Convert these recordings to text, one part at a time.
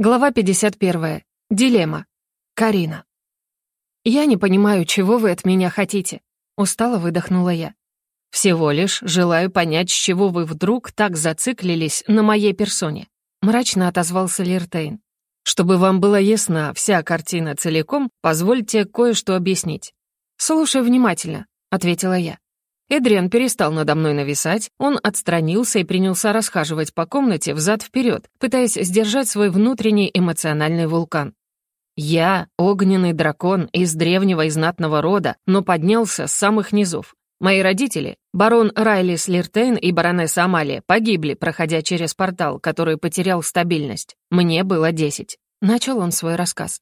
Глава 51. Дилемма. Карина. «Я не понимаю, чего вы от меня хотите», — устало выдохнула я. «Всего лишь желаю понять, с чего вы вдруг так зациклились на моей персоне», — мрачно отозвался Лиртейн. «Чтобы вам была ясна вся картина целиком, позвольте кое-что объяснить». «Слушай внимательно», — ответила я. Эдриан перестал надо мной нависать, он отстранился и принялся расхаживать по комнате взад-вперед, пытаясь сдержать свой внутренний эмоциональный вулкан. Я — огненный дракон из древнего и знатного рода, но поднялся с самых низов. Мои родители, барон Райли Слиртейн и баронесса Амалия, погибли, проходя через портал, который потерял стабильность. Мне было десять. Начал он свой рассказ.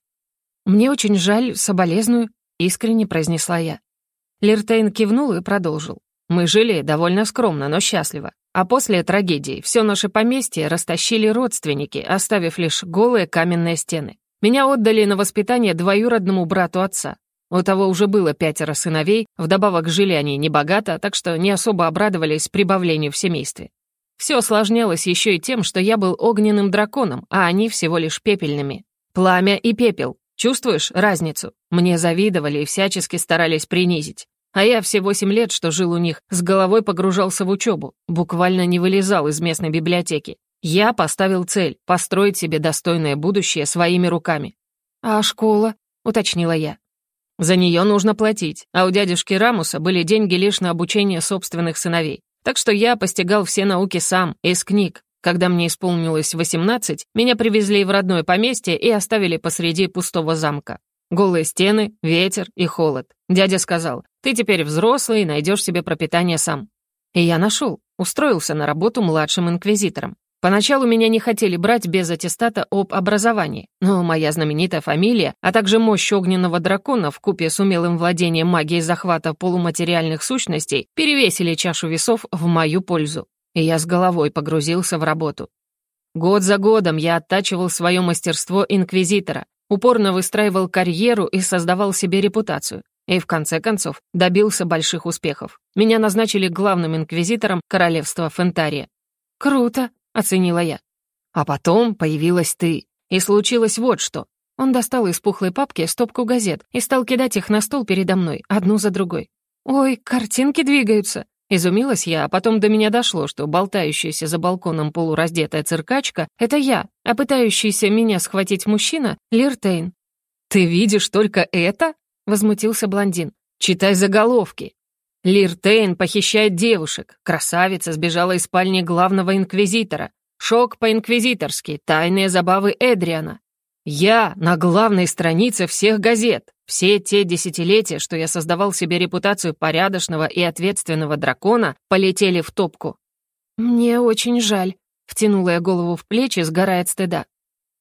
«Мне очень жаль, соболезную», — искренне произнесла я. Лиртейн кивнул и продолжил. «Мы жили довольно скромно, но счастливо. А после трагедии все наше поместье растащили родственники, оставив лишь голые каменные стены. Меня отдали на воспитание двоюродному брату отца. У того уже было пятеро сыновей, вдобавок жили они небогато, так что не особо обрадовались прибавлению в семействе. Все осложнялось еще и тем, что я был огненным драконом, а они всего лишь пепельными. Пламя и пепел, Чувствуешь разницу? Мне завидовали и всячески старались принизить. А я все восемь лет, что жил у них, с головой погружался в учебу, буквально не вылезал из местной библиотеки. Я поставил цель — построить себе достойное будущее своими руками. «А школа?» — уточнила я. «За нее нужно платить, а у дядюшки Рамуса были деньги лишь на обучение собственных сыновей. Так что я постигал все науки сам, из книг, когда мне исполнилось 18, меня привезли в родное поместье и оставили посреди пустого замка. Голые стены, ветер и холод. Дядя сказал, ты теперь взрослый и найдешь себе пропитание сам. И я нашел, устроился на работу младшим инквизитором. Поначалу меня не хотели брать без аттестата об образовании, но моя знаменитая фамилия, а также мощь огненного дракона в купе с умелым владением магией захвата полуматериальных сущностей перевесили чашу весов в мою пользу и я с головой погрузился в работу. Год за годом я оттачивал свое мастерство инквизитора, упорно выстраивал карьеру и создавал себе репутацию. И в конце концов добился больших успехов. Меня назначили главным инквизитором королевства Фентария. «Круто», — оценила я. А потом появилась ты. И случилось вот что. Он достал из пухлой папки стопку газет и стал кидать их на стол передо мной, одну за другой. «Ой, картинки двигаются», Изумилась я, а потом до меня дошло, что болтающаяся за балконом полураздетая циркачка — это я, а пытающийся меня схватить мужчина — Лиртейн. «Ты видишь только это?» — возмутился блондин. «Читай заголовки. Лиртейн похищает девушек. Красавица сбежала из спальни главного инквизитора. Шок по-инквизиторски. Тайные забавы Эдриана. Я на главной странице всех газет. Все те десятилетия, что я создавал себе репутацию порядочного и ответственного дракона, полетели в топку. «Мне очень жаль», — втянула я голову в плечи, сгорая от стыда.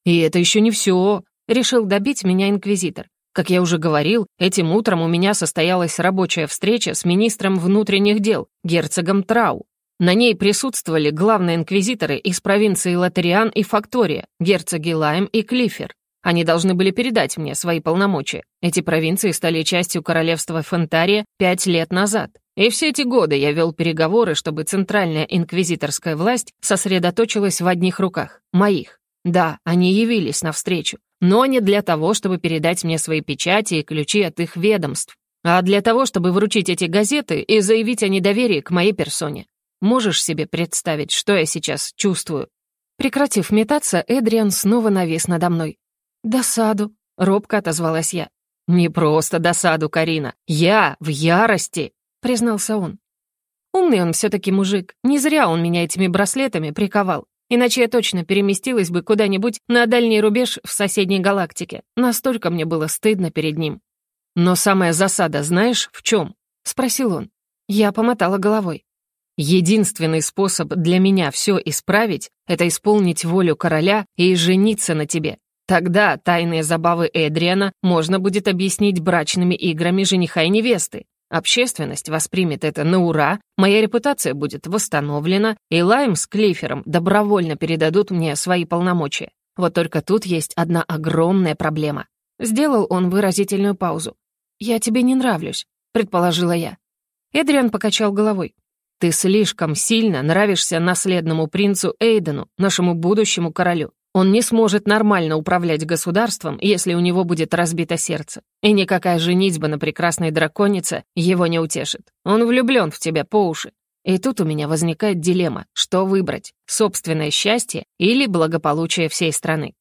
«И это еще не все», — решил добить меня инквизитор. Как я уже говорил, этим утром у меня состоялась рабочая встреча с министром внутренних дел, герцогом Трау. На ней присутствовали главные инквизиторы из провинции Латериан и Фактория, герцоги Лайм и Клифер. Они должны были передать мне свои полномочия. Эти провинции стали частью королевства Фонтария пять лет назад. И все эти годы я вел переговоры, чтобы центральная инквизиторская власть сосредоточилась в одних руках, моих. Да, они явились навстречу, но не для того, чтобы передать мне свои печати и ключи от их ведомств, а для того, чтобы вручить эти газеты и заявить о недоверии к моей персоне. Можешь себе представить, что я сейчас чувствую?» Прекратив метаться, Эдриан снова навис надо мной. «Досаду», — робко отозвалась я. «Не просто досаду, Карина. Я в ярости», — признался он. Умный он все-таки мужик. Не зря он меня этими браслетами приковал. Иначе я точно переместилась бы куда-нибудь на дальний рубеж в соседней галактике. Настолько мне было стыдно перед ним. «Но самая засада знаешь в чем?» — спросил он. Я помотала головой. «Единственный способ для меня все исправить — это исполнить волю короля и жениться на тебе. Тогда тайные забавы Эдриана можно будет объяснить брачными играми жениха и невесты. Общественность воспримет это на ура, моя репутация будет восстановлена, и Лайм с Клифером добровольно передадут мне свои полномочия. Вот только тут есть одна огромная проблема. Сделал он выразительную паузу. «Я тебе не нравлюсь», — предположила я. Эдриан покачал головой. «Ты слишком сильно нравишься наследному принцу Эйдену, нашему будущему королю. Он не сможет нормально управлять государством, если у него будет разбито сердце. И никакая женитьба на прекрасной драконице его не утешит. Он влюблен в тебя по уши. И тут у меня возникает дилемма, что выбрать — собственное счастье или благополучие всей страны.